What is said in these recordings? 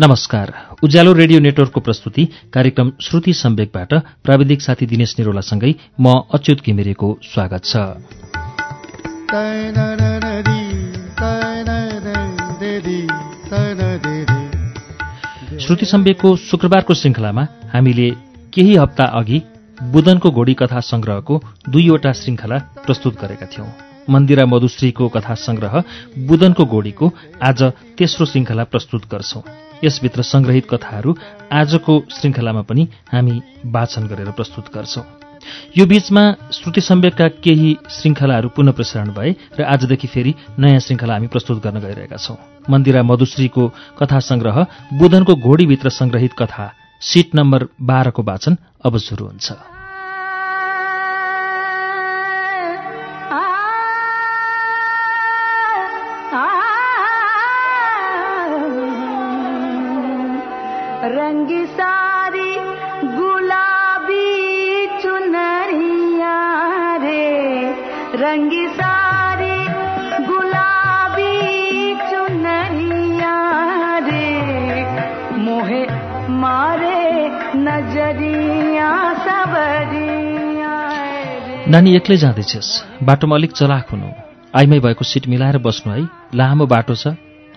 नमस्कार। उज्यालो रेडियो नेटवर्कको प्रस्तुति कार्यक्रम श्रुति सम्वेकबाट प्राविधिक साथी दिनेश निरोलासँगै म अच्युत घिमिरेको स्वागत छ। श्रुति सम्वेकको शुक्रबारको श्रृङ्खलामा हामीले केही हप्ता अघि बुधनको घोडी कथा संग्रहको दुईवटा श्रृङ्खला प्रस्तुत गरेका थियौं। मन्दिरा मधुश्रीको कथा संग्रह बुधनको घोडीको आज तेस्रो श्रृङ्खला प्रस्तुत गर्छौं। यसभित्र संग्रहित कथाहरू आजको श्रृङ्खलामा पनि हामी वाचन गरेर प्रस्तुत गर्छौं। यो बीचमा श्रुति सम्वेकका केही श्रृङ्खलाहरू पुनः प्रसारण भए र आजदेखि फेरि नयाँ श्रृङ्खला हामी प्रस्तुत गर्न गइरहेका छौं। मन्दिरा मधुश्रीको कथा संग्रह बुधनको घोडीभित्र संग्रहित कथा सिट नम्बर बाह्रको वाचन अब सुरु हुन्छ। रंगी सारी गुलाबी चुनरिया रे। रंगी सारी गुलाबी चुनरिया रे। मोहे मारे नजरिया सबरिया नानी एक्लै जाँदैछस्। बाटोमा अलिक चलाक हुनु। आइमै भएको सिट मिलाएर बस्नु है। लामो बाटो छ।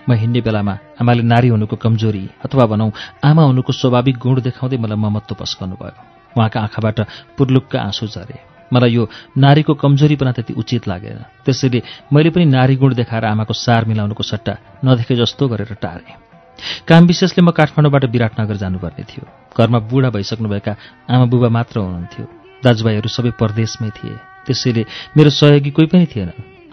म हिँड्ने बेलामा आमाले नारी हुनुको कमजोरी अथवा भनौँ आमा हुनुको स्वाभाविक गुण देखाउँदै मलाई ममत्व पस्कनु भयो उहाँका आँखाबाट पुर्लुक्क आँसु झरे। मलाई यो नारीको कमजोरीपना त्यति उचित लागेन। त्यसैले मैले पनि नारी गुण देखाएर आमाको सार मिलाउनुको सट्टा नदेखे जस्तो गरेर टारेँ। काम विशेषले म काठमाडौँबाट विराटनगर जानुपर्ने थियो। घरमा बुढा भइसक्नुभएका आमा बुबा मात्र हुनुहुन्थ्यो। दाजुभाइहरू सबै परदेशमै थिए। त्यसैले मेरो सहयोगी कोही पनि थिएन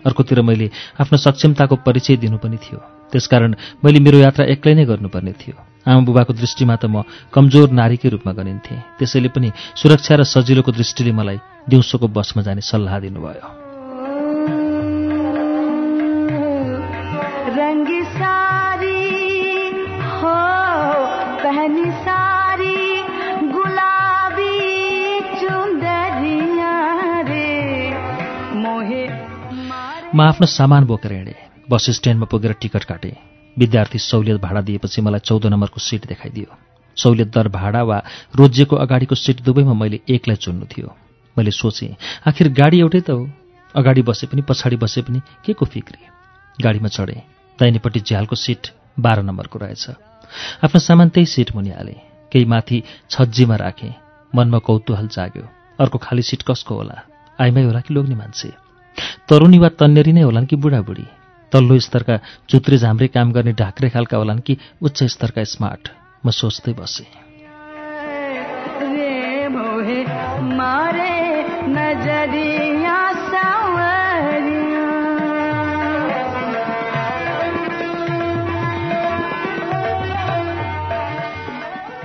अर्कोतिर मैले आफ्नो सक्षमताको परिचय दिनु पनि थियो। त्यसकारण मैले मेरो यात्रा एक्लै नै गर्नुपर्ने थियो। आमा बुबाको दृष्टिमा त म कमजोर नारीकै रूपमा गनिन्थेँ। त्यसैले पनि सुरक्षा र सजिलोको दृष्टिले मलाई दिउँसोको बसमा जाने सल्लाह दिनुभयो। म आफ्नो सामान बोकेर हिँडेँ। बस स्ट्यान्डमा पुगेर टिकट काटेँ। विद्यार्थी सहुलियत भाडा दिएपछि मलाई चौध नम्बरको सिट देखाइदियो। सहुलियत दर भाडा वा रोजिएको अगाडिको सिट दुवैमा मैले एकलाई चुन्नु थियो। मैले सोचेँ आखिर गाडी एउटै त हो। अगाडि बसे पनि पछाडि बसे पनि के को फिक्री? गाडीमा चढेँ। दाहिनेपट्टि झ्यालको सिट बाह्र नम्बरको रहेछ। आफ्नो सामान त्यही सिट मुनि हालेँ केही माथि छज्जीमा राखेँ। मनमा कौतूहल जाग्यो। अर्को खाली सिट कसको होला? आइमाई होला कि लोग्ने मान्छे? तरुणी वा तन्नेरी नै होलान् कि बुढाबुढी? तल्लो स्तरका चुत्रे झाम्रे काम गर्ने ढाक्रे खालका होलान् कि उच्च स्तरका स्मार्ट। म सोच्दै बसेँ।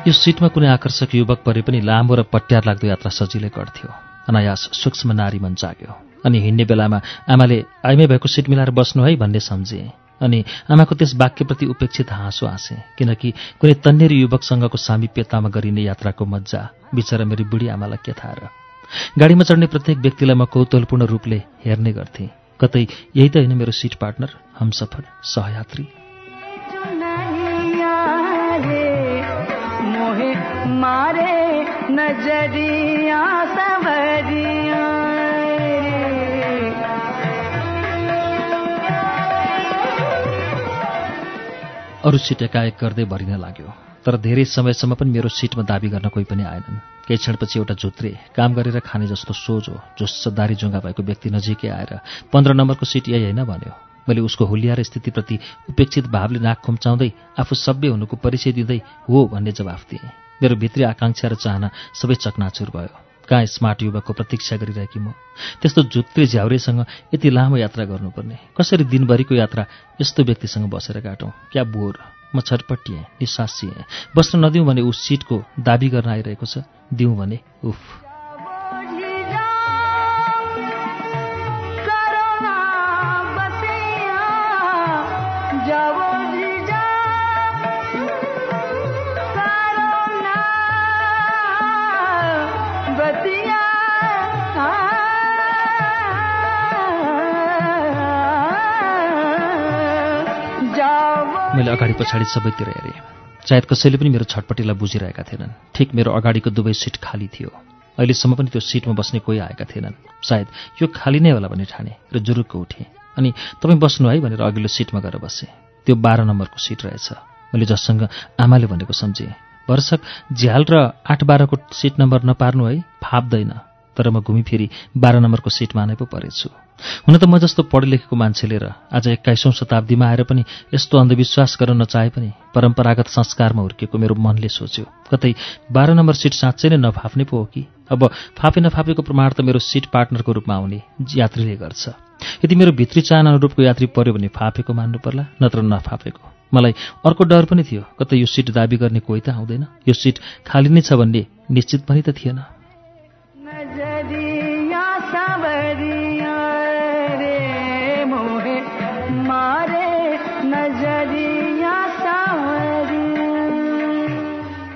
यो सिटमा कुनै आकर्षक युवक परे पनि लामो र पट्यार लाग्दो यात्रा सजिलै गर्थ्यो। अनायास सूक्ष्म नारी मन जाग्यो। अनि हिँड्ने बेलामा आमाले आइमै भएको सिट मिलाएर बस्नु है भन्ने सम्झे। अनि आमाको त्यस वाक्यप्रति उपेक्षित हाँसो हाँसे किनकि कुनै तन्नेरी युवकसँगको सामिप्यतामा गरिने यात्राको मजा बिचरा मेरी बुढी आमालाई के थाहा र। गाडीमा चढ्ने प्रत्येक व्यक्तिलाई म कौतूहलपूर्ण रूपले हेर्ने गर्थेँ। कतै यही त होइन मेरो सिट पार्टनर हमसफर सहयात्री। मारे नजरिया अरू सिट एकाएक गर्दै भरिन लाग्यो। तर धेरै समयसम्म पनि मेरो सिटमा दाबी गर्न कोही पनि आएनन्। केही क्षणपछि एउटा झुत्रे काम गरेर खाने जस्तो सोझो जोस दारी जुङ्गा भएको व्यक्ति नजिकै आएर पन्ध्र नम्बरको सिट यही होइन भन्यो। मैले उसको हुलिया र स्थितिप्रति उपेक्षित भावले नाक खुम्चाउँदै आफू सभ्य हुनुको परिचय दिँदै हो भन्ने जवाफ दिएँ। मेरो भित्री आकाङ्क्षा र चाहना सबै चकनाचुर भयो। कहाँ स्मार्ट युवकको प्रतीक्षा गरिरहेकी म? त्यस्तो जुत्रे झ्याउरेसँग यति लामो यात्रा गर्नुपर्ने। कसरी दिनभरिको यात्रा यस्तो व्यक्तिसँग बसेर काटौँ? क्या बोर? म छटपट्टिएँ निसासिएँ बस्न नदिउँ भने ऊ सिटको दाबी गर्न आइरहेको छ। दिउँ भने उफ। मैले अगाडि पछाडि सबैतिर हेरेँ। सायद कसैले पनि मेरो छटपट्टिलाई बुझिरहेका थिएनन्। ठिक मेरो अगाडिको दुवै सिट खाली थियो। अहिलेसम्म पनि त्यो सिटमा बस्ने कोही आएका थिएनन्। सायद यो खाली नै होला भने ठाने र जुरुक्क उठेँ। अनि तपाईँ बस्नु है भनेर अघिल्लो सिटमा गएर बसेँ। त्यो बाह्र नम्बरको सिट रहेछ। मैले जससँग आमाले भनेको सम्झेँ। भरसक झ्याल र आठ बाह्रको सिट नम्बर नपार्नु है फाप्दैन। तर म घुमिफिरी बाह्र नम्बरको सिटमा नै पो परेछु। हुन त म जस्तो पढे लेखेको मान्छेले र आज एक्काइसौँ शताब्दीमा आएर पनि यस्तो अन्धविश्वास गर्न नचाहे पनि परम्परागत संस्कारमा हुर्केको मेरो मनले सोच्यो। कतै बाह्र नम्बर सिट साँच्चै नै नफाप्ने पो हो कि? अब फापे नफापेको प्रमाण त मेरो सिट पार्टनरको रूपमा आउने यात्रीले गर्छ। यदि मेरो भित्री चाहना अनुरूपको यात्री पर्यो भने फापेको मान्नु पर्ला नत्र नफापेको। मलाई अर्को डर पनि थियो कतै यो सिट दाबी गर्ने कोही त आउँदैन। यो सिट खाली नै छ भन्ने निश्चित पनि त थिएन।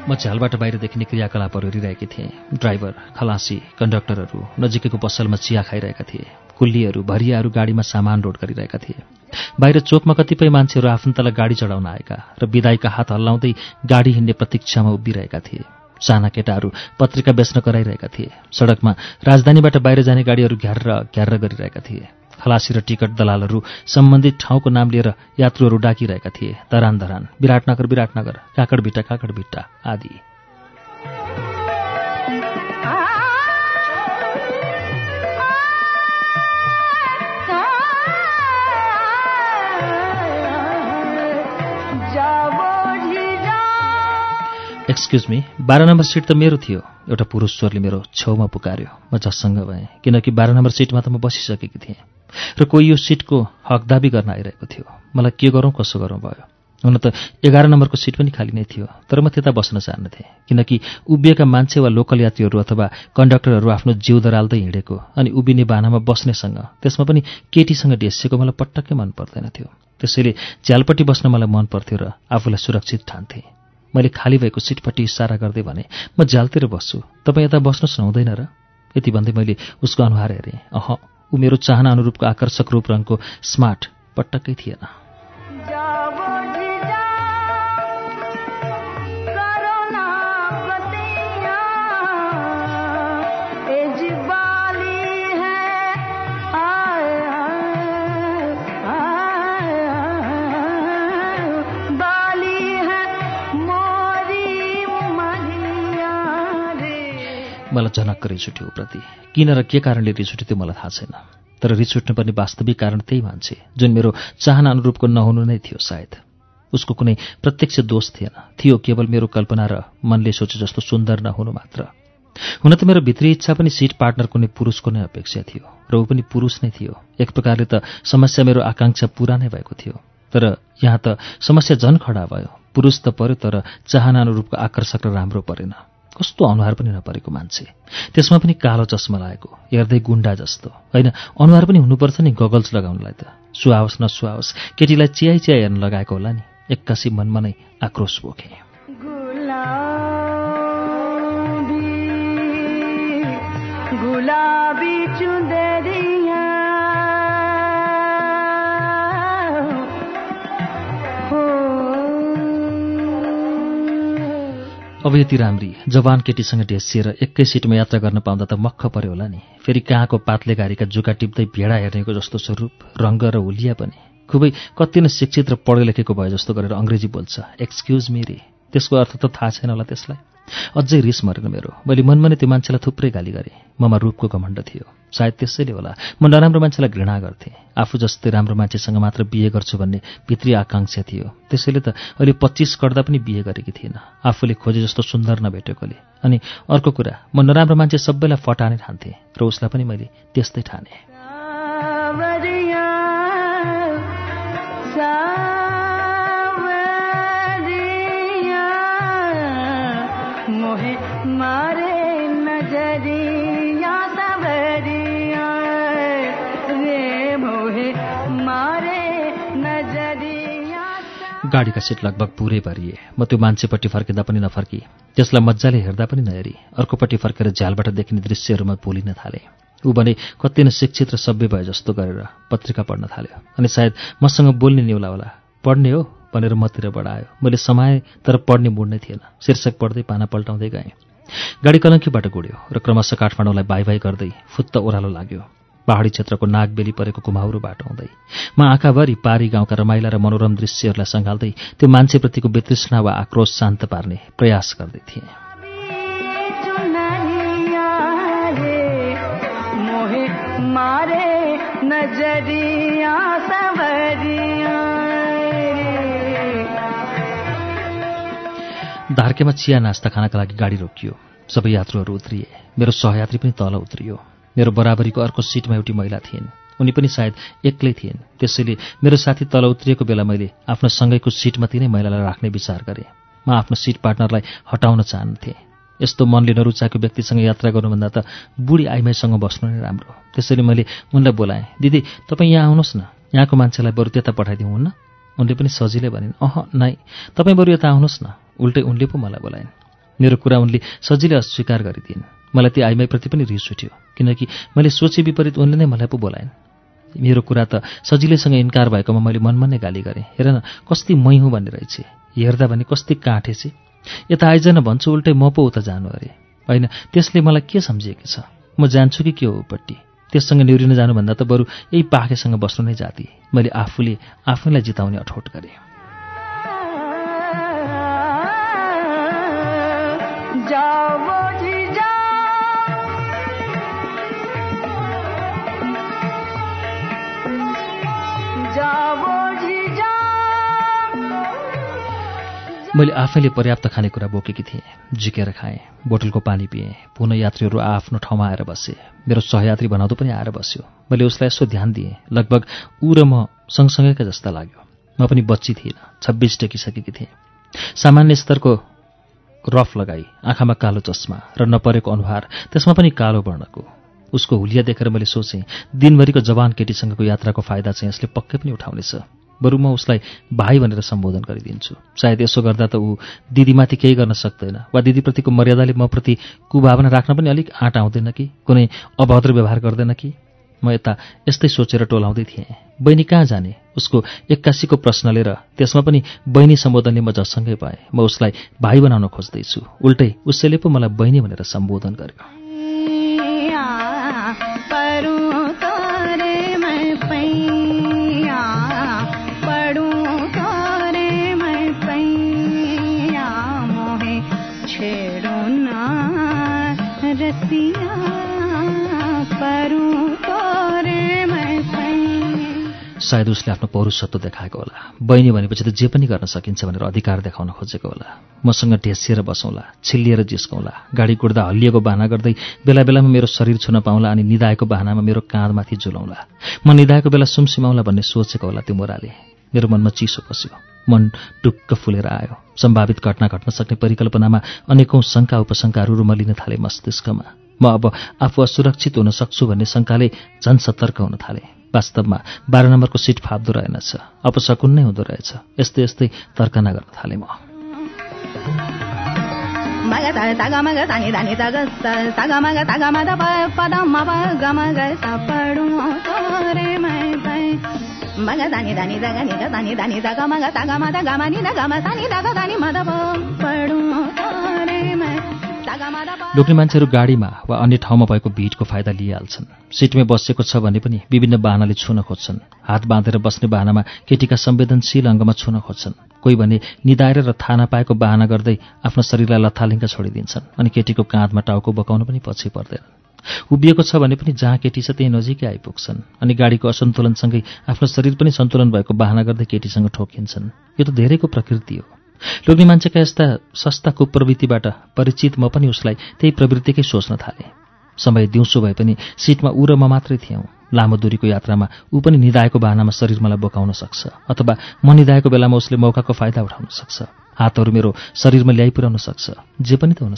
म झ्यालबाट बाहिर देखिने क्रियाकलापहरू हेरिरहेकी थिएँ। ड्राइभर खलासी कन्डक्टरहरू नजिकैको पसलमा चिया खाइरहेका थिए। कुल्लीहरू भरियाहरू गाडीमा सामान लोड गरिरहेका थिए। बाहिर चोकमा कतिपय मान्छेहरू आफन्तलाई गाडी चढाउन आएका र विदाईका हात हल्लाउँदै गाडी हिँड्ने प्रतीक्षामा उभिरहेका थिए। साना केटाहरू पत्रिका बेच्न कराइरहेका थिए। सडकमा राजधानीबाट बाहिर जाने गाडीहरू घ्यार घ्यार गरिरहेका थिए। खलासी र टिकट दलालहरू सम्बन्धित ठाउँको नाम लिएर यात्रुहरू डाकिरहेका थिए। धरान धरान विराटनगर विराटनगर काकडभिट्टा काकडभिट्टा आदि। एक्सक्युज मी बाह्र नम्बर सिट त मेरो थियो। एउटा पुरुष स्वरले मेरो छेउमा पुकार्यो। म झस्सङ्ग भएँ किनकि बाह्र नम्बर सिटमा त म बसिसकेकी थिएँ। र कोही यो सिटको हक दाबी गर्न आइरहेको थियो। मलाई के गरौँ कसो गरौँ भयो। हुन त एघार नम्बरको सिट पनि खाली नै थियो तर म त्यता बस्न चाहन्थेँ किनकि उभिएका मान्छे वा लोकल यात्रीहरू अथवा कन्डक्टरहरू आफ्नो जिउ दराल्दै हिँडेको अनि उभिने बानामा बस्नेसँग त्यसमा पनि केटीसँग ढेसिएको मलाई पटक्कै मन पर्दैन थियो। त्यसैले झ्यालपट्टि बस्न मलाई मन पर्थ्यो र आफूलाई सुरक्षित ठान्थेँ। मैले खाली भएको सिटपट्टि इसारा गर्दै भने म झ्यालतिर बस्छु। तपाईँ यता बस्नुहोस् न हुँदैन र? यति भन्दै मैले उसको अनुहार हेरेँ। अह ऊ मेरो चाहना अनुरूपको आकर्षक रूप रङको स्मार्ट पटक्कै थिएन। मलाई झनक्क रिस उठ्यो प्रति किन र के कारणले रिस उठ्यो त्यो मलाई थाहा छैन। तर रिस उठ्नुपर्ने वास्तविक कारण त्यही मान्छे जुन मेरो चाहना अनुरूपको नहुनु नै थियो सायद। उसको कुनै प्रत्यक्ष दोष थिएन। थियो केवल मेरो कल्पना र मनले सोचे जस्तो सुन्दर नहुनु मात्र। हुन त मेरो भित्री इच्छा पनि सिट पार्टनर कुनै पुरुषको नै अपेक्षा थियो र ऊ पनि पुरुष नै थियो। एक प्रकारले त समस्या मेरो आकाङ्क्षा पुरा नै भएको थियो। तर यहाँ त समस्या झन खडा भयो। पुरुष त पर्यो तर चाहना अनुरूपको आकर्षक र राम्रो परेन। कस्तो अनुहार पनि नपरेको मान्छे। त्यसमा पनि कालो चस्मा लागेको हेर्दै गुन्डा जस्तो। होइन अनुहार पनि हुनुपर्छ नि गगल्स लगाउनलाई त। सुहाओस् नसुहाओस् केटीलाई चियाइ चिया हेर्न लगाएको होला नि। एक्कासी मनमा नै आक्रोश बोकेँ। गुलाबी अब यति राम्री जवान केटीसँग ढेसिएर एकै सिटमा यात्रा गर्न पाउँदा त मक्ख पर्यो होला नि। फेरि कहाँको पातले गाडीका जुका टिप्दै भेडा हेर्नेको जस्तो स्वरूप रङ्ग र हुलिया पनि। खुबै कति नै शिक्षित र पढे लेखेको भए जस्तो गरेर अङ्ग्रेजी बोल्छ। एक्सक्युज मी रे। त्यसको अर्थ त थाहा छैन होला त्यसलाई। अझै रिस मरेन मेरो। मैले मनमा नै त्यो मान्छेलाई थुप्रै गाली गरेँ। ममा रूपको घमण्ड थियो। सायद त्यसैले होला। म नराम्रो मान्छेलाई घृणा गर्थेँ। आफू जस्तै राम्रो मान्छेसँग मात्र बिहे गर्छु भन्ने भित्री आकाङ्क्षा थियो। त्यसैले त अहिले पच्चिस गर्दा पनि बिहे गरेकी थिइनँ। आफूले खोजे जस्तो सुन्दर नभेटेकोले। अनि अर्को कुरा म नराम्रो मान्छे सबैलाई फटाने ठान्थेँ। र उसलाई पनि मैले त्यस्तै ठाने। गाडीका सिट लगभग पुरै भरिए। म त्यो मान्छेपट्टि फर्किँदा पनि नफर्की त्यसलाई मजाले हेर्दा पनि नहेरी। अर्कोपट्टि फर्केर झ्यालबाट देखिने दृश्यहरूमा बोलिन थाले। ऊ भने कति न शिक्षित र सभ्य भए जस्तो गरेर पत्रिका पढ्न थाल्यो। अनि सायद मसँग बोल्ने निउला होला। पढ्ने हो? भनेर मतिर बढायो। मैले समाएँ तर पढ्ने मुड नै थिएन। शीर्षक पढ्दै पाना पल्टाउँदै गएँ। गाडी कलङ्कीबाट गुड्यो र क्रमशः काठमाडौँलाई बाई बाई गर्दै फुत्त ओह्रालो लाग्यो। पहाडी क्षेत्रको नागबेली परेको कुमाउरो बाटो हुँदै। म आँखाभरि पारी गाउँका रमाइला र मनोरम दृश्यहरूलाई सँगाल्दै त्यो मान्छेप्रतिको वितृष्णा वा आक्रोश शान्त पार्ने प्रयास गर्दै थिएँ। धार्केमा चिया नास्ता खानका लागि गाडी रोकियो। सबै यात्रुहरू उत्रिए। मेरो सहयात्री पनि तल उत्रियो। मेरो बराबरीको अर्को सिटमा एउटी महिला थिइन्। उनी पनि सायद एक्लै थिइन्। त्यसैले मेरो साथी तल उत्रिएको बेला मैले आफ्नो सँगैको सिटमा तिनै महिलालाई राख्ने विचार गरेँ। म आफ्नो सिट पार्टनरलाई हटाउन चाहन्थेँ। यस्तो मनले नरुचाएको व्यक्तिसँग यात्रा गर्नुभन्दा त बुढी आइमाईसँग बस्नु नै राम्रो। त्यसैले मैले उनलाई बोलाएँ दिदी तपाईँ यहाँ आउनुहोस् न। यहाँको मान्छेलाई बरु त्यता पठाइदिउँ हुन्न? उनले पनि सजिलै भनिन् अह नाइ तपाईँ बरु यता आउनुहोस् न। उल्टै उनले पो मलाई बोलाइन्। मेरो कुरा उनले सजिलै अस्वीकार गरिदिन् मलाई ती आइमाईप्रति पनि रिस उठ्यो किनकि मैले सोचे विपरीत उनले नै मलाई पो बोलाइन्। मेरो कुरा त सजिलैसँग इन्कार भएकोमा मैले मनमा नै गाली गरेँ। हेर न कस्ती मै हुँ भन्ने रहेछ हेर्दा भने कस्ती काँठेছে यता आइजन भन्छु उल्टै म पो उता जानु अरे। होइन त्यसले मलाई के सम्झिएको छ? म जान्छु कि के हो उपट्टि? त्यससँग निहुरिन जानुभन्दा त बरु यही पाखेसँग बस्नु नै जाति। मैले आफूले आफैलाई जिताउने अठोट गरेँ। मैले आफैले पर्याप्त खानेकुरा बोकेकी थिएँ झिकेर खाएँ बोतलको पानी पिएँ पुनः यात्रीहरू आफ्नो ठाउँमा आएर बसे मेरो सहयात्री भनाउँदो पनि आएर बस्यो। मैले उसलाई यसो ध्यान दिएँ लगभग ऊ र म सँगसँगैका जस्ता लाग्यो। म पनि बच्ची थिइनँ छब्बिस टेकिसकेकी थिएँ। सामान्य स्तरको रफ लगाई आँखामा कालो चस्मा र नपरेको अनुहार त्यसमा पनि कालो वर्णको। उसको हुलिया देखेर मैले सोचेँ दिनभरिको जवान केटीसँगको यात्राको फाइदा चाहिँ यसले पक्कै पनि उठाउनेछ। बरु म उसलाई भाइ भनेर सम्बोधन गरिदिन्छु। सायद यसो गर्दा त ऊ दिदीमाथि केही गर्न सक्दैन वा दिदीप्रतिको मर्यादाले म प्रति कुभावना राख्न पनि अलिक आँट आउँदैन कि? कुनै अभद्र व्यवहार गर्दैन कि? म यता यस्तै सोचेर टोलाउँदै थिएँ। बहिनी कहाँ जाने? उसको एक्कासीको प्रश्न लिएर त्यसमा पनि बहिनी सम्बोधनले म जसँगै पाएँ म उसलाई भाइ बनाउन खोज्दैछु। उल्टै उसैले पो मलाई बहिनी भनेर सम्बोधन गर्यो। सायद उसले आफ्नो पौरुषत्व देखाएको होला। बहिनी भनेपछि त जे पनि गर्न सकिन्छ भनेर अधिकार देखाउन खोजेको होला। मसँग ढेसिएर बसौँला छिल्लिएर जिस्कौँला गाडी कुट्दा हल्लिएको बाहना गर्दै बेला बेलामा मेरो शरीर छुन पाउँला अनि निधाएको बाहनामा मेरो काँधमाथि झुलाउँला म निधाएको बेला सुमसिमाउँला भन्ने सोचेको होला त्यो मोराले। मेरो मनमा चिसो पस्यो। मन टुक्क फुलेर आयो। सम्भावित घटना घट्न सक्ने परिकल्पनामा अनेकौं शङ्का उपशङ्काहरू रुमलिन थाले मस्तिष्कमा। म अब आफू असुरक्षित हुन सक्छु भन्ने शङ्काले झन् सतर्क हुन थाले। वास्तवमा बाह्र नम्बरको सिट फाप्दो रहेनछ अपशकुन नै हुँदो रहेछ। यस्तै यस्तै तर्कना गर्न थाले म। लोग्ने मान्छेहरू गाडीमा वा अन्य ठाउँमा भएको भिडको फाइदा लिइहाल्छन्। सिटमै बसेको छ भने पनि विभिन्न बाहनाले छुन खोज्छन्। हात बाँधेर बस्ने बाहनामा केटीका संवेदनशील अङ्गमा छुन खोज्छन्। कोही भने निदाएर र थाहा नपाएको बाहना गर्दै आफ्नो शरीरलाई लथालिङ्ग छोडिदिन्छन् अनि केटीको काँधमा टाउको बोकाउन पनि पछि पर्दैनन् उभिएको छ भने पनि जहाँ केटी छ त्यहीँ नजिकै आइपुग्छन् अनि गाडीको असन्तुलनसँगै आफ्नो शरीर पनि सन्तुलन भएको बाहना गर्दै केटीसँग ठोकिन्छन्। यो त धेरैको प्रकृति हो। लोग्ने मान्छेका यस्ता सस्ता कुप्रवृत्तिबाट परिचित म पनि उसलाई त्यही प्रवृत्तिकै सोच्न थालेँ। समय दिउँसो भए पनि सिटमा ऊ र म मात्रै थियौँ। लामो दूरीको यात्रामा ऊ पनि निधाएको बाहनामा शरीर मलाई बोकाउन सक्छ अथवा म निधाएको बेलामा उसले मौकाको फाइदा उठाउन सक्छ। हातहरू मेरो शरीरमा ल्याइ पुर्याउन सक्छ जे पनि त हुन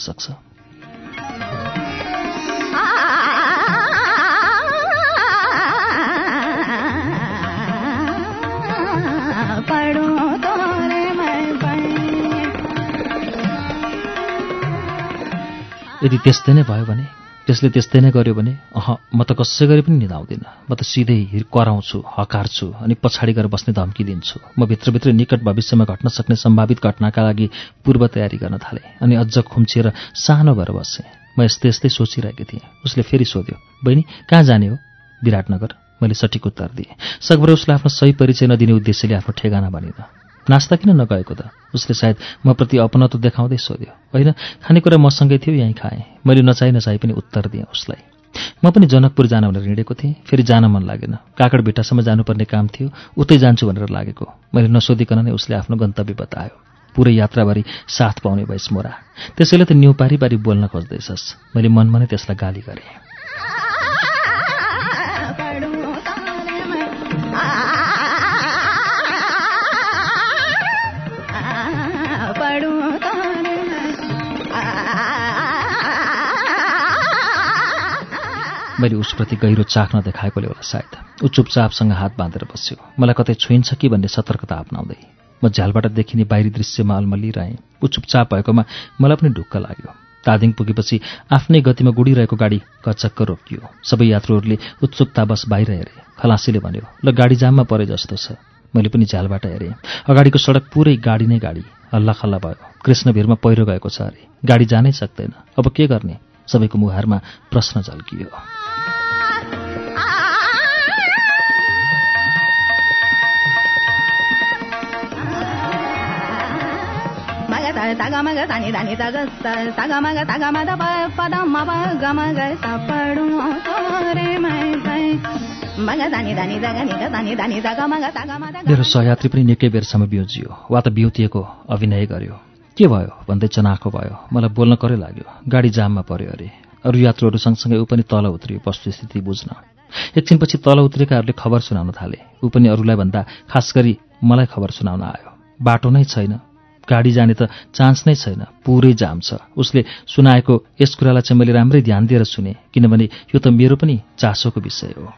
यदि त्यस्तै नै भयो भने त्यसले त्यस्तै नै गर्यो भने अह म त कसै गरी पनि निधाउँदिनँ। म त सिधै कराउँछु हकार्छु अनि पछाडि गएर बस्ने धम्की दिन्छु। म भित्रभित्र निकट भविष्यमा घट्न सक्ने सम्भावित घटनाका लागि पूर्व तयारी गर्न थालेँ अनि अझ खुम्चिएर सानो भएर बसेँ। म यस्तै यस्तै सोचिरहेकी थिएँ। उसले फेरि सोध्यो बहिनी कहाँ जाने हो? विराटनगर। मैले सठिक उत्तर दिएँ। सकभर उसलाई आफ्नो सही परिचय नदिने उद्देश्यले आफ्नो ठेगाना भनिन नास्ता किन नगएको त? उसले सायद म प्रति अपनत्व देखाउँदै सोध्यो। होइन खानेकुरा मसँगै थियो यहीँ खाएँ। मैले नचाहि नचाहि पनि उत्तर दिएँ उसलाई। म पनि जनकपुर जान भनेर हिँडेको थिएँ फेरि जान मन लागेन। काकड भिट्टासम्म जानुपर्ने काम थियो उतै जान्छु भनेर लागेको। मैले नसोधिकन नै उसले आफ्नो गन्तव्य बतायो। पुरै यात्राभरि साथ पाउने भइस मोरा। त्यसैले त न्यु पारी बोल्न खोज्दैछस्। मैले मनमा नै त्यसलाई गाली गरेँ। मैले उसप्रति गहिरो चाख्न देखाएकोले होला सायद। ऊ चुपचापसँग हात बाँधेर बस्यो। मलाई कतै छुइन्छ कि भन्ने सतर्कता अप्नाउँदै। म झ्यालबाट देखिने बाहिरी दृश्यमा अल्मलिरहेँ ऊ चुपचाप भएकोमा मलाई पनि ढुक्क लाग्यो। तादिङ पुगेपछि आफ्नै गतिमा गुडिरहेको गाडी कचक्क रोकियो। सबै यात्रुहरूले उत्सुकतावश बाहिर हेरे। खलासीले भन्यो ल गाडी जाममा परे जस्तो छ। मैले पनि झ्यालबाट हेरेँ। अगाडिको सडक पुरै गाडी नै गाडी। हल्ला खल्ला भयो। कृष्णभिरमा पहिरो गएको छ अरे। गाडी जानै सक्दैन। अब के गर्ने? सबैको मुहारमा प्रश्न झल्कियो। मेरो सहयात्री पनि निकै बेरसम्म बिउजियो वा त बिउतिएको अभिनय गर्यो के भयो भन्दै चनाखो भयो मलाई बोल्न करै लाग्यो गाडी जाममा पर्यो अरे अरू यात्रुहरू सँगसँगै ऊ पनि तल उत्रियो वस्तुस्थिति बुझ्न एकछिनपछि तल उत्रेकाहरूले खबर सुनाउन थाले ऊ पनि अरूलाई भन्दा खास गरी मलाई खबर सुनाउन आयो बाटो नै छैन गाडी जाने त चान्स नै छैन। पुरै जाम छ। उसले सुनाएको यस कुरालाई चाहिँ मैले राम्रै ध्यान दिएर सुने किनभने यो त मेरो पनि चासोको विषय हो।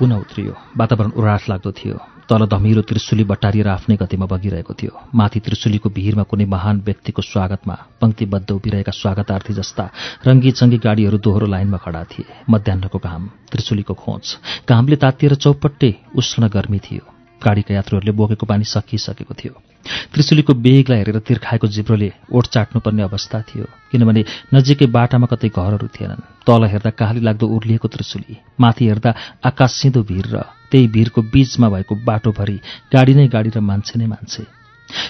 पुनः उत्रियो। वातावरण उराठ लाग्दो थियो। तल धमिलो त्रिशुली बटारिएर आफ्नै गतिमा बगिरहेको थियो। माथि त्रिशुलीको भिरमा कुनै महान व्यक्तिको स्वागतमा पङ्क्तिबद्ध उभिरहेका स्वागतार्थी जस्ता रङ्गी चङ्गी गाडीहरू दोहोरो लाइनमा खडा थिए। मध्याहको घाम त्रिशुलीको खोज। घामले तातिएर चौपट्टै उष्ण गर्मी थियो। गाडीका यात्रुहरूले बोकेको पानी सकिसकेको थियो। त्रिशुलीको बेगलाई हेरेर तिर्खाएको जिब्रोले ओठ चाट्नुपर्ने अवस्था थियो किनभने नजिकै बाटामा कतै घरहरू थिएनन्। तल हेर्दा काली लाग्दो उर्लिएको त्रिशुली माथि हेर्दा आकाश सिधो भिर र त्यही भिरको बीचमा भएको बाटोभरि गाडी नै गाडी र मान्छे नै मान्छे।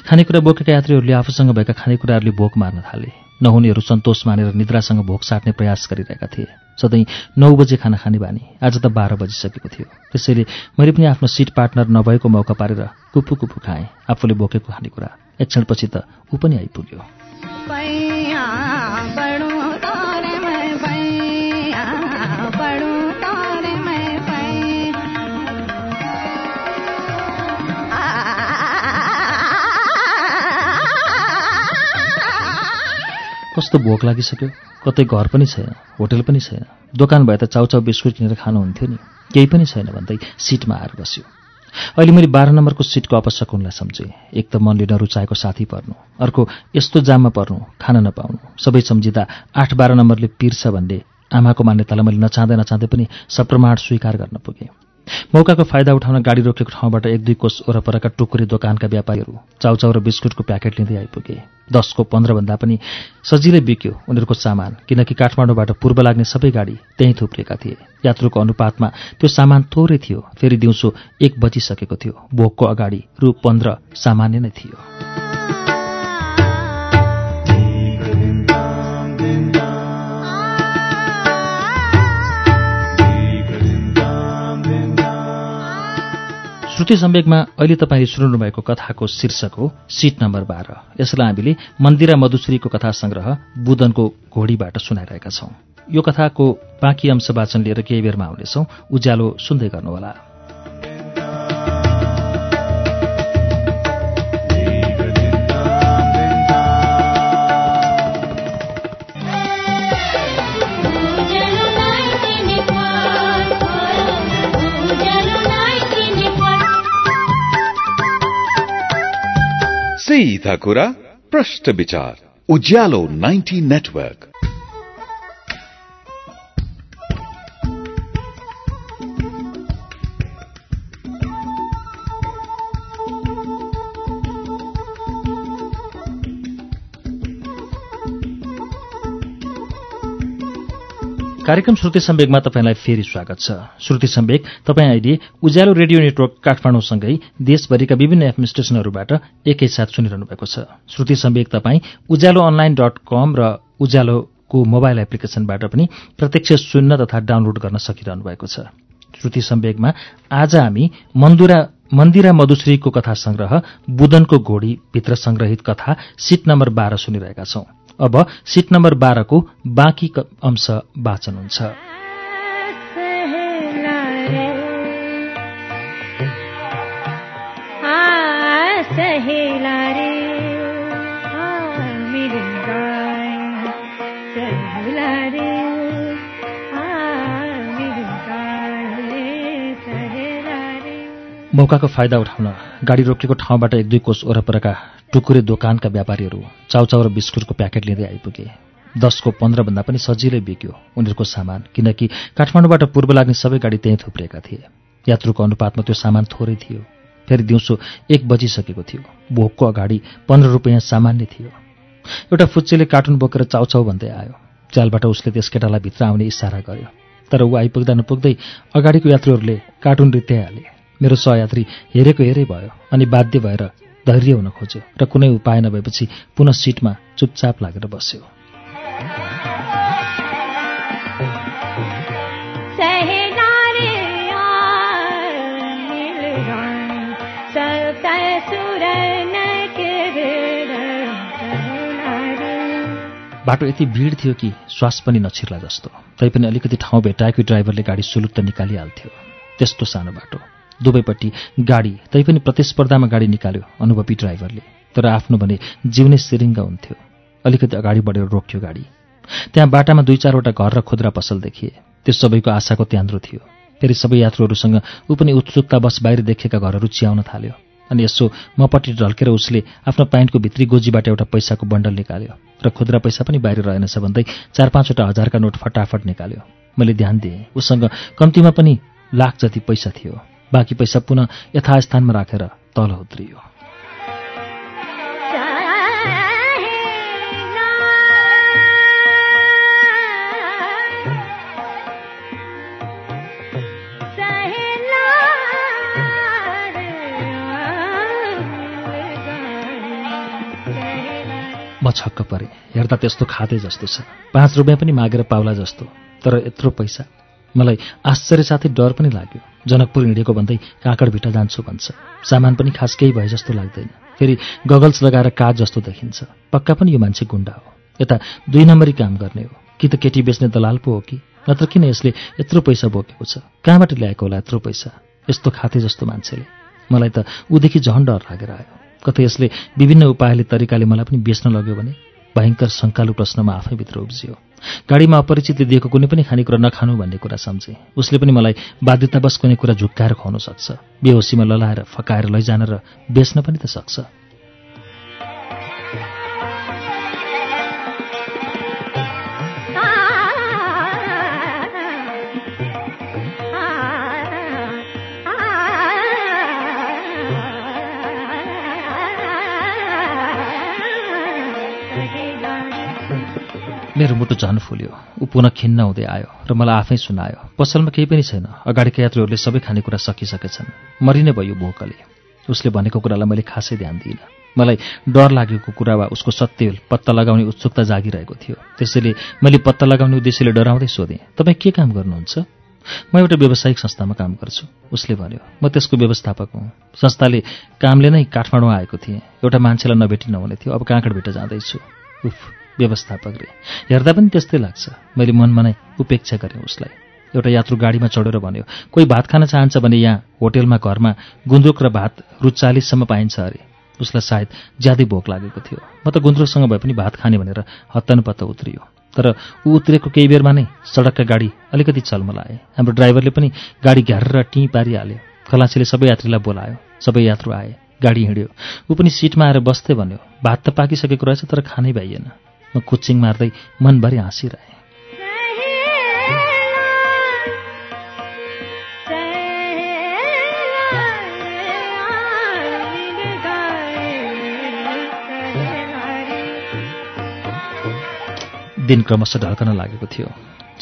खानेकुरा बोकेका यात्रीहरूले आफूसँग भएका खानेकुराहरूले भोक मार्न थाले। नहुनेहरू सन्तोष मानेर निद्रासँग भोक साट्ने प्रयास गरिरहेका थिए। सधैँ नौ बजे खाना खाने बानी। आज त बाह्र बजिसकेको थियो। त्यसैले मैले पनि आफ्नो सिट पार्टनर नभएको मौका पारेर कुपु कुपु खाएँ। आफूले बोकेको खानेकुरा। एक क्षणपछि त ऊ पनि आइपुग्यो। कस्तो भोक लागिसक्यो? कतै घर पनि छैन होटल पनि छैन। दोकान भए त चाउचाउ बिस्कुट किनेर खानुहुन्थ्यो नि। केही पनि छैन भन्दै सिटमा आएर बस्यो। अहिले मैले बाह्र नम्बरको सिटको अपशकुनलाई सम्झेँ। एक त मनले नरुचाएको साथी पर्नु अर्को यस्तो जाममा पर्नु खान नपाउनु। सबै सम्झिँदा आठ बाह्र नम्बरले पिर्छ भन्ने आमाको मान्यतालाई मैले नचाहँदै नचाहँदै पनि सप्रमाण स्वीकार गर्न पुगेँ। मौकाको फाइदा उठाउन गाडी रोकेको ठाउँबाट एक दुई कोष वरपरका टुकुरी दोकानका व्यापारीहरू चाउचाउ र बिस्कुटको प्याकेट लिँदै आइपुगे। दसको पन्ध्रभन्दा पनि सजिलै बिक्यो उनीहरूको सामान किनकि काठमाडौँबाट पूर्व लाग्ने सबै गाडी त्यहीँ थुप्रिएका थिए। यात्रुको अनुपातमा त्यो सामान थोरै थियो फेरि दिउँसो एक बजिसकेको थियो। भोकको अगाडि रु पन्ध्र सामान्य नै थियो। श्रुति सम्वेकमा अहिले तपाईँले सुन्नुभएको कथाको शीर्षक हो सिट नम्बर बाह्र। यसलाई हामीले मन्दिरा मधुश्रीको कथा संग्रह बुदनको घोडीबाट सुनाइरहेका छौं। यो कथाको बाँकी अंश वाचन लिएर केही बेरमा आउनेछौ। उज्यालो सुन्दै गर्नुहोला। सीधा कुरा प्रश्न विचार उज्यालो 90 नेटवर्क कार्यक्रम श्रुति सम्वेकमा तपाईँलाई फेरि स्वागत छ। श्रुति सम्वेक तपाईँ अहिले उज्यालो रेडियो नेटवर्क काठमाडौँसँगै देशभरिका विभिन्न एफएम स्टेशनहरूबाट एकैसाथ सुनिरहनु भएको छ। श्रुति सम्वेक तपाईँ उज्यालो अनलाइन डट कम र उज्यालोको मोबाइल एप्लिकेशनबाट पनि प्रत्यक्ष सुन्न तथा डाउनलोड गर्न सकिरहनु भएको छ। श्रुति सम्वेकमा आज हामी मन्दुरा मन्दिरा मधुश्रीको कथा संग्रह बुदनको घोडीभित्र संग्रहित कथा सिट नम्बर बाह्र सुनिरहेका छौं। अब सिट नम्बर बाह्रको बाँकी अंश वाचन हुन्छ। मौकाको फाइदा उठाउन गाडी रोकेको ठाउँबाट एक दुई कोष वरपरका टुकुरे दोकानका व्यापारीहरू चाउचाउ र बिस्कुटको प्याकेट लिँदै आइपुगे। दसको पन्ध्रभन्दा पनि सजिलै बिग्यो उनीहरूको सामान किनकि काठमाडौँबाट पूर्व लाग्ने सबै गाडी त्यहीँ थुप्रिएका थिए। यात्रुको अनुपातमा त्यो सामान थोरै थियो। फेरि दिउँसो एक बजिसकेको थियो। भोकको अगाडि पन्ध्र रुपियाँ सामान्य थियो। एउटा फुच्चेले कार्टुन बोकेर चाउचाउ भन्दै आयो। च्यालबाट उसले त्यस केटालाई भित्र आउने इसारा गर्यो। तर ऊ आइपुग्दा नपुग्दै अगाडिको यात्रुहरूले कार्टुन रित्याइहाले। मेरो सहयात्री हेरेको हेरै भयो अनि बाध्य भएर धैर्य हुन खोज्यो र कुनै उपाय नभएपछि पुनः सिटमा चुपचाप लागेर बस्यो। बाटो यति भिड थियो कि श्वास पनि नछिर्ला जस्तो। तैपनि अलिकति ठाउँ भेटाएकै ड्राइभरले गाडी सुलुत्त निकालिहाल्थ्यो। त्यस्तो सानो बाटो। दुवैपट्टि गाडी तैपनि प्रतिस्पर्धामा गाडी निकाल्यो अनुभवी ड्राइभरले। तर आफ्नो भने जिउने सिरिङ्ग हुन्थ्यो। अलिकति अगाडि बढेर रोक्यो गाडी। त्यहाँ बाटामा दुई चारवटा घर र खुद्रा पसल देखिए। त्यो सबैको आशाको त्यान्द्रो थियो। फेरि सबै यात्रुहरूसँग ऊ पनि उत्सुकतावश बाहिर देखेका घरहरू चियाउन थाल्यो। अनि यसो मपट्टि ढल्केर उसले आफ्नो प्यान्टको भित्री गोजीबाट एउटा पैसाको बन्डल निकाल्यो र खुद्रा पैसा पनि बाहिर रहेनछ भन्दै चार पाँचवटा हजारका नोट फटाफट निकाल्यो। मैले ध्यान दिएँ। उसँग कम्तीमा पनि लाख जति पैसा थियो। बाँकी पैसा पुनः यथास्थानमा राखेर तल उत्रियो। म छक्क परेँ। हेर्दा त्यस्तो खाते जस्तो छ। पाँच रुपियाँ पनि मागेर पाउला जस्तो। तर यत्रो पैसा। मलाई आश्चर्य साथै डर पनि लाग्यो। जनकपुर हिँडेको भन्दै काँकडभिटा जान्छु भन्छ। सामान पनि खास केही भए जस्तो लाग्दैन। फेरि गगल्स लगाएर काज जस्तो देखिन्छ। पक्का पनि यो मान्छे गुन्डा हो। यता दुई नम्बरी काम गर्ने हो। कि त केटी बेच्ने दलाल पो हो कि? नत्र किन यसले यत्रो पैसा बोकेको छ? कहाँबाट ल्याएको होला यत्रो पैसा? यस्तो खाते जस्तो मान्छेले। मलाई त ऊदेखि झन् डर लागेर आयो। कतै यसले विभिन्न उपायले तरिकाले मलाई पनि बेच्न लग्यो भने? भयङ्कर शङ्कालु प्रश्नमा आफैभित्र उब्जियो। गाडीमा अपरिचितले दिएको कुनै पनि खानेकुरा नखानु भन्ने कुरा सम्झे। उसले पनि मलाई बाध्यतावश कुनै कुरा झुक्काएर खुवाउन सक्छ। बेहोसीमा ललाएर फकाएर लैजान र बेच्न पनि त सक्छ। मेरो मुटु झन फुल्यो। ऊ पुनः खिन्न हुँदै आयो र मलाई आफै सुनायो पसलमा केही पनि छैन। अगाडिका यात्रुहरूले सबै खानेकुरा सकिसकेछन्। मरिनै भयो भोकले। उसले भनेको कुरालाई मैले खासै ध्यान दिइनँ। मलाई डर लागेको कुरा वा उसको सत्य पत्ता लगाउने उत्सुकता जागिरहेको थियो। त्यसैले मैले पत्ता लगाउने उद्देश्यले डराउँदै सोधेँ तपाईँ के काम गर्नुहुन्छ? म एउटा व्यावसायिक संस्थामा काम गर्छु। उसले भन्यो म त्यसको व्यवस्थापक हुँ। संस्थाले कामले नै काठमाडौँ आएको थिएँ। एउटा मान्छेलाई नभेटी नहुने थियो। अब काँकड भेट जाँदैछु। उफ! व्यवस्थापकले हेर्दा पनि त्यस्तै लाग्छ। मैले मनमा नै उपेक्षा गरेँ उसलाई। एउटा यात्रु गाडीमा चढेर भन्यो कोही भात खान चाहन्छ भने यहाँ होटेलमा घरमा गुन्द्रुक र भात रु चालिससम्म पाइन्छ अरे। उसलाई सायद ज्यादै भोक लागेको थियो। म त गुन्द्रुकसँग भए पनि भात खाने भनेर हत्तनपत्त उत्रियो। तर ऊ उत्रेको केही बेरमा नै सडकका गाडी अलिकति चलमलाए हाम्रो ड्राइभरले पनि गाडी घ्यारेर टिँ पारिहाल्यो खलासीले सबै यात्रीलाई बोलायो। सबै यात्रु आए। गाडी हिँड्यो। ऊ पनि सिटमा आएर बस्दै भन्यो भात त पाकिसकेको रहेछ तर खानै भइएन म कुचिङ मार्दै मनभरि हाँसिरहेँ। दिन क्रमशः ढल्कन लागेको थियो।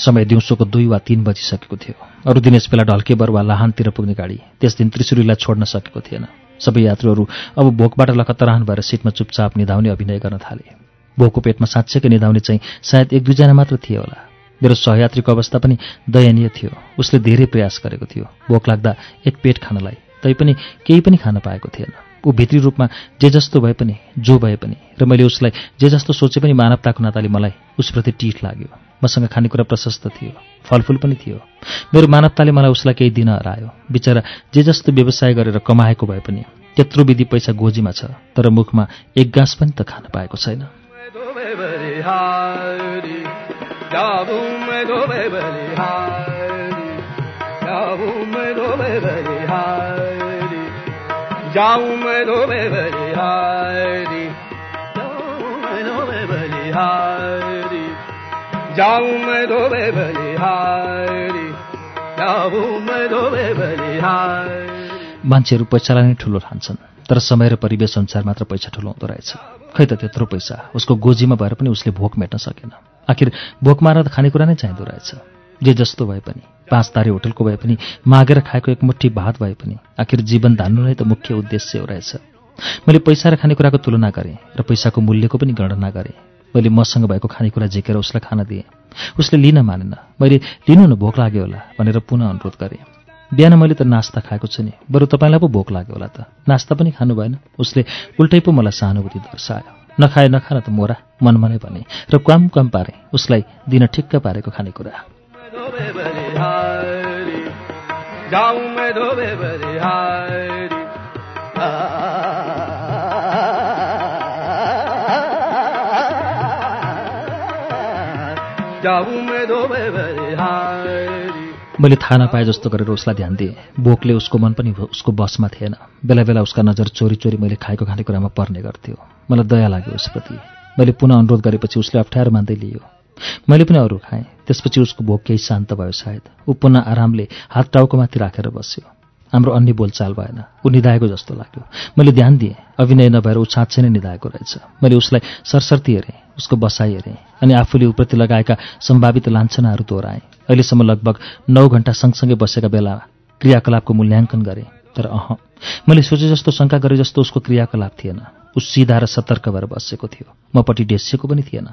समय दिउँसोको दुई वा तीन बजिसकेको थियो। अरू दिन यस बेला ढल्केबर वा लाहानतिर पुग्ने गाडी त्यस दिन त्रिशुलीलाई छोड्न सकेको थिएन। सबै यात्रुहरू अब भोकबाट लखतराहन भएर सिटमा चुपचाप निधाउने अभिनय गर्न थाले। भोकको पेटमा साँच्चैकै निधाउने चाहिँ सायद एक दुईजना मात्र थिए होला। मेरो सहयात्रीको अवस्था पनि दयनीय थियो। उसले धेरै प्रयास गरेको थियो। भोक लाग्दा एक पेट खानलाई। तैपनि केही पनि खान पाएको थिएन। ऊ भित्री रूपमा जे जस्तो भए पनि जो भए पनि र मैले उसलाई जे जस्तो सोचे पनि मानवताको नाताले मलाई उसप्रति टिठ लाग्यो। मसँग खानेकुरा प्रशस्त थियो। फलफुल पनि थियो। मेरो मानवताले मलाई उसलाई केही दिन हरायो। बिचरा जे जस्तो व्यवसाय गरेर कमाएको भए पनि त्यत्रो विधि पैसा गोजीमा छ तर मुखमा एक गाँस पनि त खान पाएको छैन। जाऊं मैं दो बलिहारी जाऊं मैं दो बलिहारी जाऊं मैं दो बलिहारी जाऊं मैं दो बलिहारी मान्छेहरू पैसालाई नै ठुलो ठान्छन् तर समय र परिवेश अनुसार मात्र पैसा ठुलो हुँदो रहेछ। खै त त्यत्रो पैसा? उसको गोजीमा भएर पनि उसले भोक मेट्न सकेन। आखिर भोक मार्न त खानेकुरा नै चाहिँदो रहेछ। जे जस्तो भए पनि पाँच तारे होटलको भए पनि मागेर खाएको एक मुठी भात भए पनि आखिर जीवन धान्नु नै त मुख्य उद्देश्य हो रहेछ। मैले पैसा र खानेकुराको तुलना गरेँ र पैसाको मूल्यको पनि गणना गरेँ। मैले मसँग भएको खानेकुरा झिकेर उसलाई खान दिएँ। उसले लिन मानेन। मैले लिनु न भोक लाग्यो होला भनेर पुनः अनुरोध गरेँ। बिहान मैले त नास्ता खाएको छु नि। बरु तपाईँलाई पो भोक लाग्यो होला त। नास्ता पनि खानु भएन। उसले उल्टै पो मलाई सहानुभूति दर्शायो। नखाए नखान त मोरा मनमा नै भने। र कम कम पारे। उसलाई दिन ठिक्क पारेको खानेकुरा। मैले थाहा नपाए जस्तो गरेर उसलाई ध्यान दिएँ। बोकले उसको मन पनि उसको बसमा थिएन। बेला बेला उसका नजर चोरी चोरी मैले खाएको खानेकुरामा पर्ने गर्थ्यो। मलाई दया लाग्यो उसप्रति। मैले पुनः अनुरोध गरेपछि उसले अप्ठ्यारो मान्दै लियो। मैले पनि अरू खाएँ। त्यसपछि उसको भोक केही शान्त भयो सायद। ऊ पुनः आरामले हात टाउको माथि राखेर बस्यो। हाम्रो अन्य बोलचाल भएन। ऊ निधाएको जस्तो लाग्यो। मैले ध्यान दिएँ। अभिनय नभएर ऊ साँच्चै नै निधाएको रहेछ। मैले उसलाई सरसर्ती हेरेँ उसको बसाइ हेरेँ अनि आफूले ऊप्रति लगाएका सम्भावित लान्छनाहरू दोहोऱ्याएँ। अहिलेसम्म लगभग नौ घण्टा सँगसँगै बसेका बेला क्रियाकलापको मूल्याङ्कन गरेँ तर अह मैले सोचे जस्तो शङ्का गरे जस्तो उसको क्रियाकलाप थिएन। ऊ सिधा र सतर्क भएर बसेको थियो। मपट्टि डेसिएको पनि थिएन।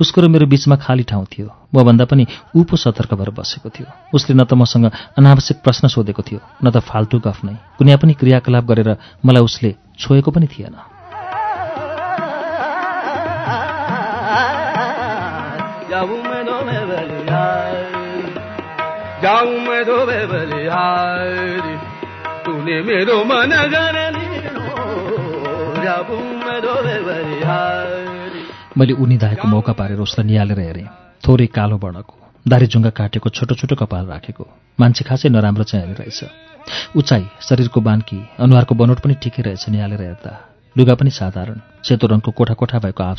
उसको र मेरो बिचमा खाली ठाउँ थियो। मभन्दा पनि ऊ पो सतर्क भएर बसेको थियो। उसले न त मसँग अनावश्यक प्रश्न सोधेको थियो न त फाल्टु गफ नै। कुनै पनि क्रियाकलाप गरेर मलाई उसले छोएको पनि थिएन। मेरो मैले उनी धाएको मौका पारेर उसलाई निहालेर हेरेँ। थोरै कालो वर्णको दारीजुङ्गा काटेको छोटो छोटो कपाल राखेको। मान्छे खासै नराम्रो चाहिँ हेरिरहेछ उचाइ शरीरको बान्की अनुहारको बनोट पनि ठिकै रहेछ निहालेर हेर्दा। लुगा पनि साधारण सेतो रङको कोठा कोठा भएको हाफ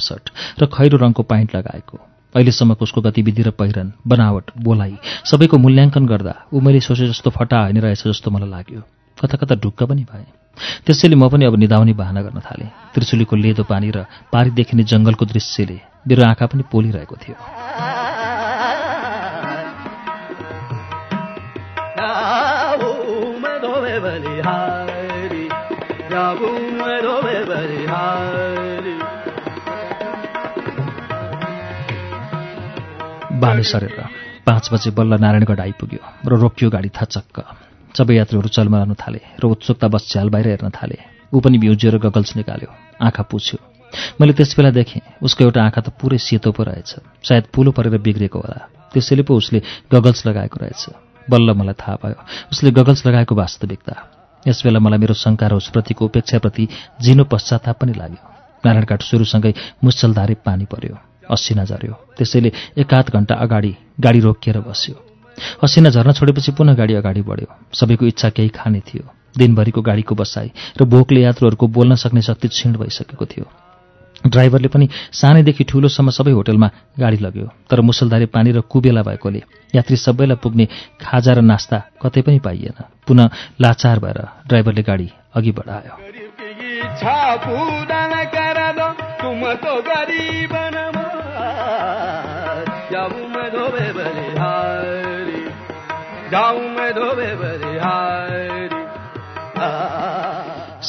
र खैरो रङको पाइन्ट लगाएको। अहिलेसम्मको उसको गतिविधि र पहिरन बनावट बोलाइ सबैको मूल्याङ्कन गर्दा ऊ मैले सोचे जस्तो फटा होइन रहेछ जस्तो मलाई लाग्यो। कता कता ढुक्क पनि भए। त्यसैले म पनि अब निधाउने बाहना गर्न थालेँ। त्रिशुलीको लेदो पानी र पारी देखिने जङ्गलको दृश्यले मेरो आँखा पनि पोलिरहेको थियो। बाले सरेर पाँच बजे बल्ल नारायणगढ आइपुग्यो र रोकियो गाडी थचक्क। सबै यात्रीहरू चलमलाउन थाले। र उत्सुकता बस झ्याल बाहिर हेर्न थाले। ऊ पनि भ्युजिएर गगल्स निकाल्यो। आँखा पुछ्यो। मैले त्यस बेला देखेँ उसको एउटा आँखा त पुरै सेतो पो रहेछ। सायद पुलो परेर बिग्रेको होला। त्यसैले पो उसले गगल्स लगाएको रहेछ। बल्ल मलाई थाहा भयो उसले गगल्स लगाएको वास्तविकता यसबेला मलाई मेरो शङ्का र उसप्रतिको उपेक्षाप्रति झिनो पश्चाताप पनि लाग्यो। नारायणघाट सुरुसँगै मुसलधारे पानी पर्यो असिना झऱ्यो त्यसैले एकाध घन्टा अगाडि गाडी रोकिएर बस्यो। असिना झर्न छोडेपछि पुनः गाडी अगाडि बढ्यो। सबैको इच्छा केही खाने थियो। दिनभरिको गाडीको बसाई र भोकले यात्रुहरूको बोल्न सक्ने शक्ति क्षीण भइसकेको थियो। ड्राइभरले पनि सानैदेखि ठूलोसम्म सबै होटलमा गाडी लग्यो तर मुसलधारे पानी र कुबेला भएकोले यात्री सबैलाई पुग्ने खाजा र नास्ता कतै पनि पाइएन। पुनः लाचार भएर ड्राइभरले गाडी अघि बढायो।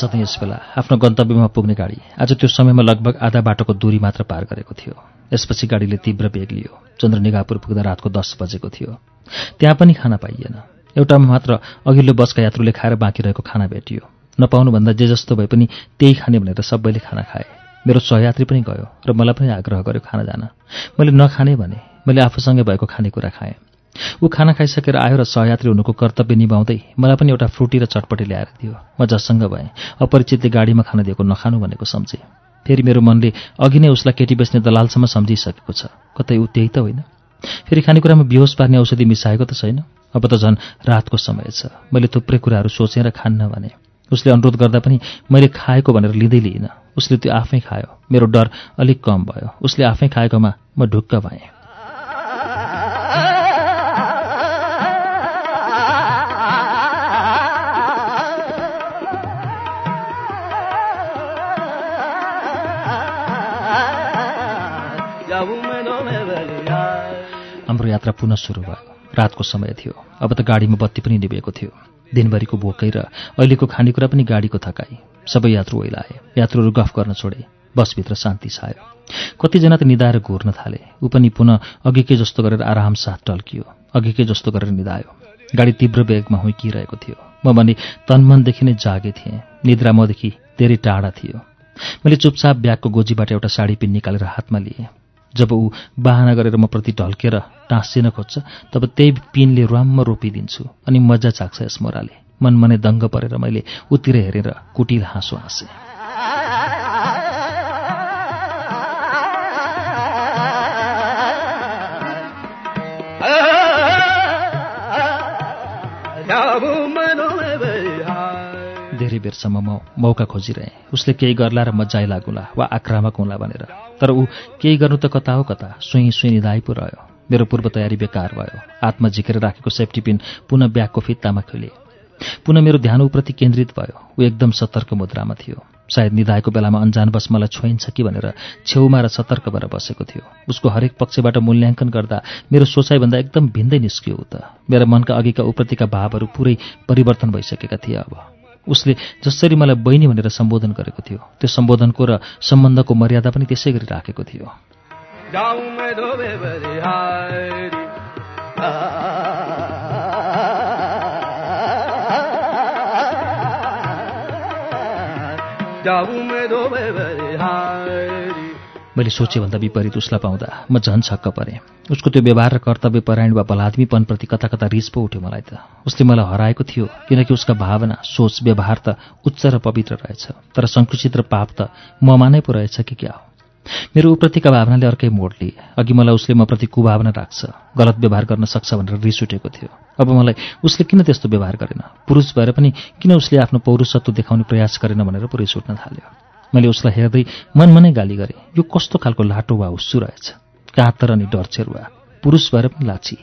सधैँ यसबेला आफ्नो गन्तव्यमा पुग्ने गाडी आज त्यो समयमा लगभग आधा बाटोको दूरी मात्र पार गरेको थियो। यसपछि गाडीले तीव्र बेग लियो। चन्द्रनिगापुर पुग्दा रातको दस बजेको थियो। त्यहाँ पनि खाना पाइएन। एउटामा मात्र अघिल्लो बसका यात्रुले खाएर बाँकी रहेको खाना भेटियो। नपाउनुभन्दा जे जस्तो भए पनि त्यही खाने भनेर सबैले खाना खाए। मेरो सहयात्री पनि गयो र मलाई पनि आग्रह गर्यो खाना जान। मैले नखाने भने मैले आफूसँगै भएको खानेकुरा खाएँ। ऊ खाना खाइसकेर आयो र सहयात्री हुनुको कर्तव्य निभाउँदै मलाई पनि एउटा फ्रुटी र चटपटी ल्याएर दियो। म जससँग भएँ अपरिचितले गाडीमा खाना दिएको नखानु भनेको सम्झेँ। फेरि मेरो मनले अघि नै उसलाई केटी बेच्ने दलालसम्म सम्झिसकेको छ। कतै ऊ त्यही त होइन। फेरि खानेकुरामा बेहोस पार्ने औषधि मिसाएको त छैन। अब त झन् रातको समय छ। मैले थुप्रै कुराहरू सोचेर खान्न भने। उसले अनुरोध गर्दा पनि मैले खाएको भनेर लिँदै लिइनँ। उसले त्यो आफै खायो। मेरो डर अलिक कम भयो। उसले आफै खाएकोमा म ढुक्क भएँ। यात्रा पुनः सुरु भयो। रातको समय थियो। अब त गाडीमा बत्ती पनि निभेको थियो। दिनभरिको भोकै र अहिलेको खानेकुरा पनि गाडीको थकाई। सबै यात्रु ओइलाए। यात्रुहरू गफ गर्न छोडे। बसभित्र शान्ति छायो। कतिजना त निदाएर घुर्न थाले। ऊ पनि पुनः अघिकै जस्तो गरेर आराम साथ टल्कियो। अघिकै जस्तो गरेर निदायो गाडी तीव्र वेगमा हुइकिरहेको थियो। म भने तनमनदेखि नै जागे थिएँ। निद्रा मदेखि धेरै टाढा थियो। मैले चुपचाप ब्यागको गोजीबाट एउटा साडी पिन निकालेर हातमा लिएँ। जब ऊ बाहना गरेर म प्रति ढल्केर टाँसिन खोज्छ तब त्यही पिनले र्वाममा रोपिदिन्छु अनि मजा चाख्छ यस मोराले। मनमनै दङ्ग परेर मैले उतिर हेरेर कुटिल हाँसो हाँसेँ। धेरै बेरसम्म म मौका खोजिरहेँ। उसले केही गर्ला र म जाइ लागुला वा आक्रामक हुँला भनेर। तर ऊ केही गर्नु त कता हो कता? सुई सुई निधाइ पो रह्यो। मेरो पूर्व तयारी बेकार भयो। हातमा झिकेर राखेको सेफ्टी पिन पुनः ब्यागको फित्तामा खुले। पुनः मेरो ध्यान ऊप्रति केन्द्रित भयो। ऊ एकदम सतर्क मुद्रामा थियो। सायद निधाएको बेलामा अन्जानवश मलाई छोइन्छ कि भनेर छेउमा र सतर्क भएर बसेको थियो। उसको हरेक पक्षबाट मूल्याङ्कन गर्दा मेरो सोचाइभन्दा एकदम भिन्दै निस्कियो त। मेरा मनका अघिका उप्रतिका भावहरू पुरै परिवर्तन भइसकेका थिए अब। उसले जसरी मलाई बहिनी भनेर सम्बोधन गरेको थियो त्यो सम्बोधनको र सम्बन्धको मर्यादा पनि त्यसै गरी राखेको थियो। जाऊं मैले सोचेभन्दा विपरीत उसलाई पाउँदा म झन् छक्क परेँ। उसको त्यो व्यवहार र कर्तव्य परायण वा बलाद्मीपनप्रति कता कता रिस पो उठ्यो मलाई त। उसले मलाई हराएको थियो किनकि उसका भावना सोच व्यवहार त उच्च र पवित्र रहेछ तर सङ्कुचित र पाप त ममा नै पो रहेछ कि क्या हो? मेरो उप्रतिका भावनाले अर्कै मोड लिए। अघि मलाई उसले म प्रति कुभावना राख्छ गलत व्यवहार गर्न सक्छ भनेर रिस उठेको थियो। अब मलाई उसले किन त्यस्तो व्यवहार गरेन? पुरुष भएर पनि किन उसले आफ्नो पौरुषत्व देखाउने प्रयास गरेन भनेर पो रिस उठ्न थाल्यो। मैले उसलाई हेर्दै मनमा नै गाली गरेँ। यो कस्तो खालको लाटो वा हुस्सु रहेछ। कातर अनि डरचेरुवा पुरुष भएर पनि लाची।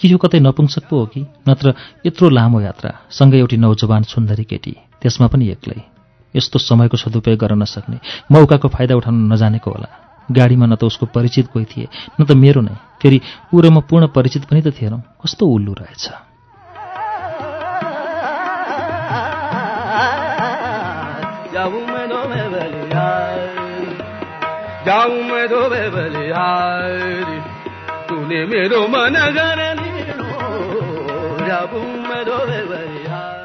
कि यो कतै नपुंसक पो हो कि? नत्र यत्रो लामो यात्रा। सँगै एउटी नौजवान सुन्दरी केटी। त्यसमा पनि एक्लै। यस्तो समयको सदुपयोग गर्न नसक्ने। मौकाको फाइदा उठाउन नजानेको होला। गाडीमा न त उसको परिचित कोही थिए न त मेरो नै। फेरि ऊ र म पूर्ण परिचित पनि त थिएनौँ। कस्तो उल्लु रहेछ। जाऊं मैं मेरो मन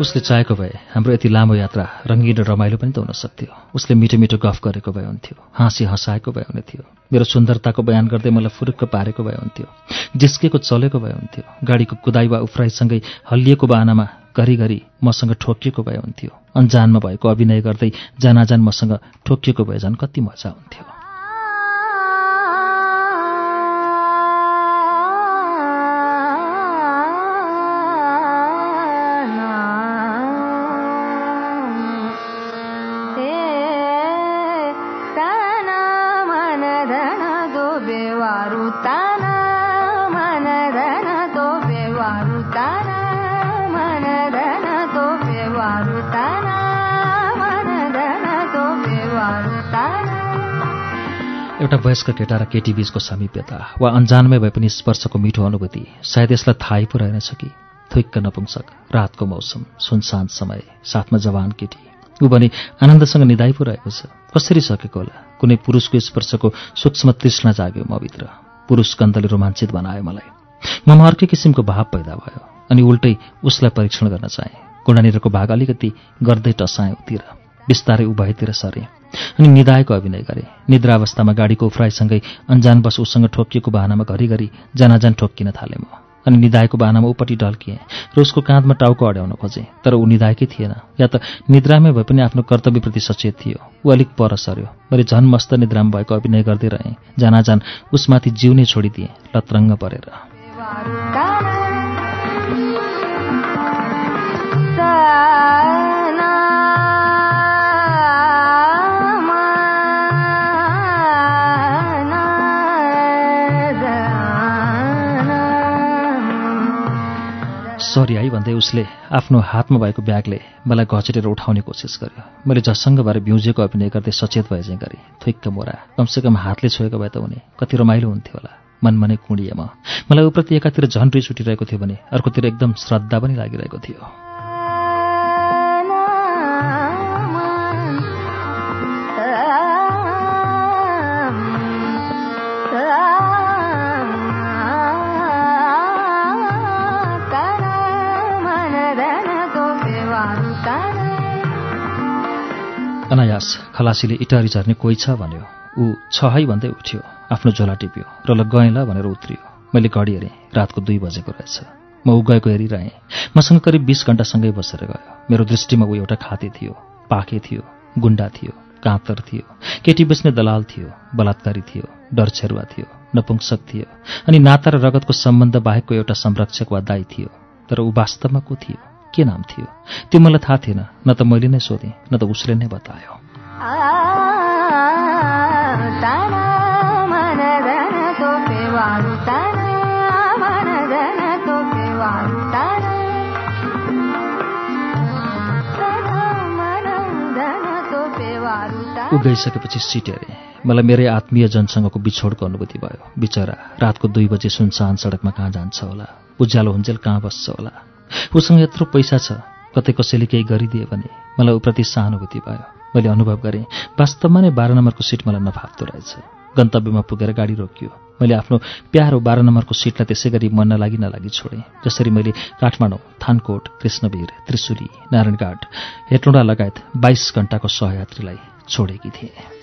उसले चाहेको भए हाम्रो यति लामो यात्रा रङ्गीन र रमाइलो पनि त हुन सक्थ्यो। उसले मिठो मिठो गफ गरेको भए हुन्थ्यो। हाँसी हँसाएको भए हुने थियो मेरो सुन्दरताको बयान गर्दै मलाई फुरुक्क पारेको भए हुन्थ्यो। जिस्केको चलेको भए हुन्थ्यो। गाडीको कुदाई वा उफ्राइसँगै हल्लिएको बाहनामा घरिघरि मसँग ठोकिएको भए हुन्थ्यो। अन्जानमा भएको अभिनय गर्दै जानाजान मसँग ठोकिएको भए झन् कति मजा हुन्थ्यो। एउटा वयस्क केटा र केटी बीचको समीप्यता वा अन्जानमै भए पनि स्पर्शको मिठो अनुभूति सायद यसलाई थाहै पो रहेनछ कि? थुइक्क नपुंसक रातको मौसम सुनसान समय साथमा जवान केटी। ऊ भने आनन्दसँग निधाइ पो रहेको छ। कसरी सकेको होला? कुनै पुरुषको स्पर्शको सूक्ष्म तृष्णा जाग्यो मभित्र। पुरुष गन्धले रोमाञ्चित बनायो मलाई। ममा अर्कै किसिमको भाव पैदा भयो अनि उल्टै उसलाई परीक्षण गर्न चाहेँ। गुणानिरको भाग अलिकति गर्दै टसाएँ उतिर बिस्तारै ऊ सरे। अनि निदायको अभिनय गरे। निद्रावस्थामा गाडीको उफ्राइसँगै अन्जानवश उसँग ठोकिएको बाहनामा घरिघरि जानाजान ठोक्किन थाले म। अनि निदायको बाहनामा उपट्टि ढल्किएँ। र उसको काँधमा टाउको अड्याउन खोजेँ तर ऊ निदायकै थिएन। या त निद्रामै भए पनि आफ्नो कर्तव्यप्रति सचेत थियो। ऊ अलिक पर सर्यो मैले झन् मस्त निद्रामा भएको अभिनय गर्दै रहेँ। जानाजान उसमाथि जिउ नै छोडिदिएँ लत्रङ्ग परेर। सरी है भन्दै उसले आफ्नो हातमा भएको ब्यागले मलाई घचेटेर उठाउने कोसिस गर्यो। मैले झसङ्गबारे बिउजेको अभिनय गर्दै सचेत भए चाहिँ गरेँ थुइक्क मोरा कमसेकम हातले छोएको भए त हुने कति रमाइलो हुन्थ्यो होला मनमनै कुँडिए म मलाई उप्रति एकातिर झन् उठिरहेको थियो भने अर्कोतिर एकदम श्रद्धा पनि लागिरहेको थियो। अनायास खलासीले इटारी झर्ने कोही छ भन्यो। ऊ छ है भन्दै उठ्यो आफ्नो झोला टिप्यो र ल गएँ ल भनेर उत्रियो। मैले घडी हेरेँ रातको दुई बजेको रहेछ। म ऊ गएको हेरिरहेँ। मसँग करिब बिस घन्टासँगै बसेर गयो। मेरो दृष्टिमा ऊ एउटा खाते थियो पाखे थियो गुन्डा थियो काँतर थियो केटी बेच्ने दलाल थियो बलात्कारी थियो डरछेरुवा थियो नपुंसक थियो अनि नाता र रगतको सम्बन्ध बाहेकको एउटा संरक्षक वा दाई थियो तर ऊ वास्तवमा को थियो? के नाम थियो? त्यो मलाई थाहा थिएन। न त मैले नै सोधेँ न त उसले नै बतायो। ऊ गइसकेपछि सिट हेरेँ मलाई मेरै आत्मीय जनसँगको बिछोडको अनुभूति भयो। बिचरा रातको दुई बजे सुनसान सडकमा कहाँ जान्छ होला? उज्यालो हुन्जेल कहाँ बस्छ होला? उसँग यत्रो पैसा छ कतै कसैले केही गरिदिए भने मलाई उप्रति सहानुभूति भयो। मैले अनुभव गरेँ वास्तवमा नै बाह्र नम्बरको सिट मलाई नफाप्दो रहेछ। गन्तव्यमा पुगेर गाडी रोकियो। मैले आफ्नो प्यारो बाह्र नम्बरको सिटलाई त्यसै गरी मन नलागि नलागि छोडेँ जसरी मैले काठमाडौँ थानकोट कृष्णवीर त्रिशुली नारायणघाट हेटौँडा लगायत बाइस घण्टाको सहयात्रीलाई छोडेकी थिएँ।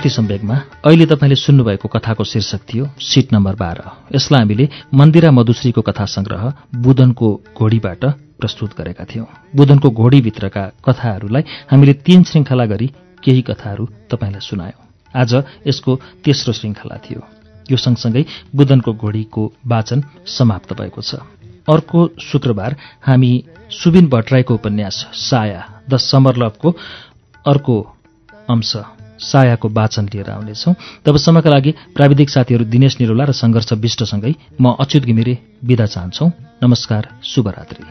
श्रुति सम्वेकमा अहिले तपाईँले सुन्नुभएको कथाको शीर्षक थियो सिट नम्बर बाह्र। यसलाई हामीले मन्दिरा मधुश्रीको कथा संग्रह बुदनको घोडीबाट प्रस्तुत गरेका थियौं। बुदनको घोडीभित्रका कथाहरूलाई हामीले तीन श्रृङ्खला गरी केही कथाहरू तपाईँलाई सुनायौं। आज यसको तेस्रो श्रृङ्खला थियो। यो सँगसँगै बुदनको घोडीको वाचन समाप्त भएको छ। अर्को शुक्रबार हामी सुबिन भट्टराईको उपन्यास साया द समर लभको अर्को अंश सायाको वाचन लिएर आउनेछौँ तबसम्मका लागि प्राविधिक साथीहरू दिनेश निरोला र सङ्घर्ष विष्टसँगै म अच्युत घिमिरे विदा चाहन्छौ नमस्कार शुभरात्री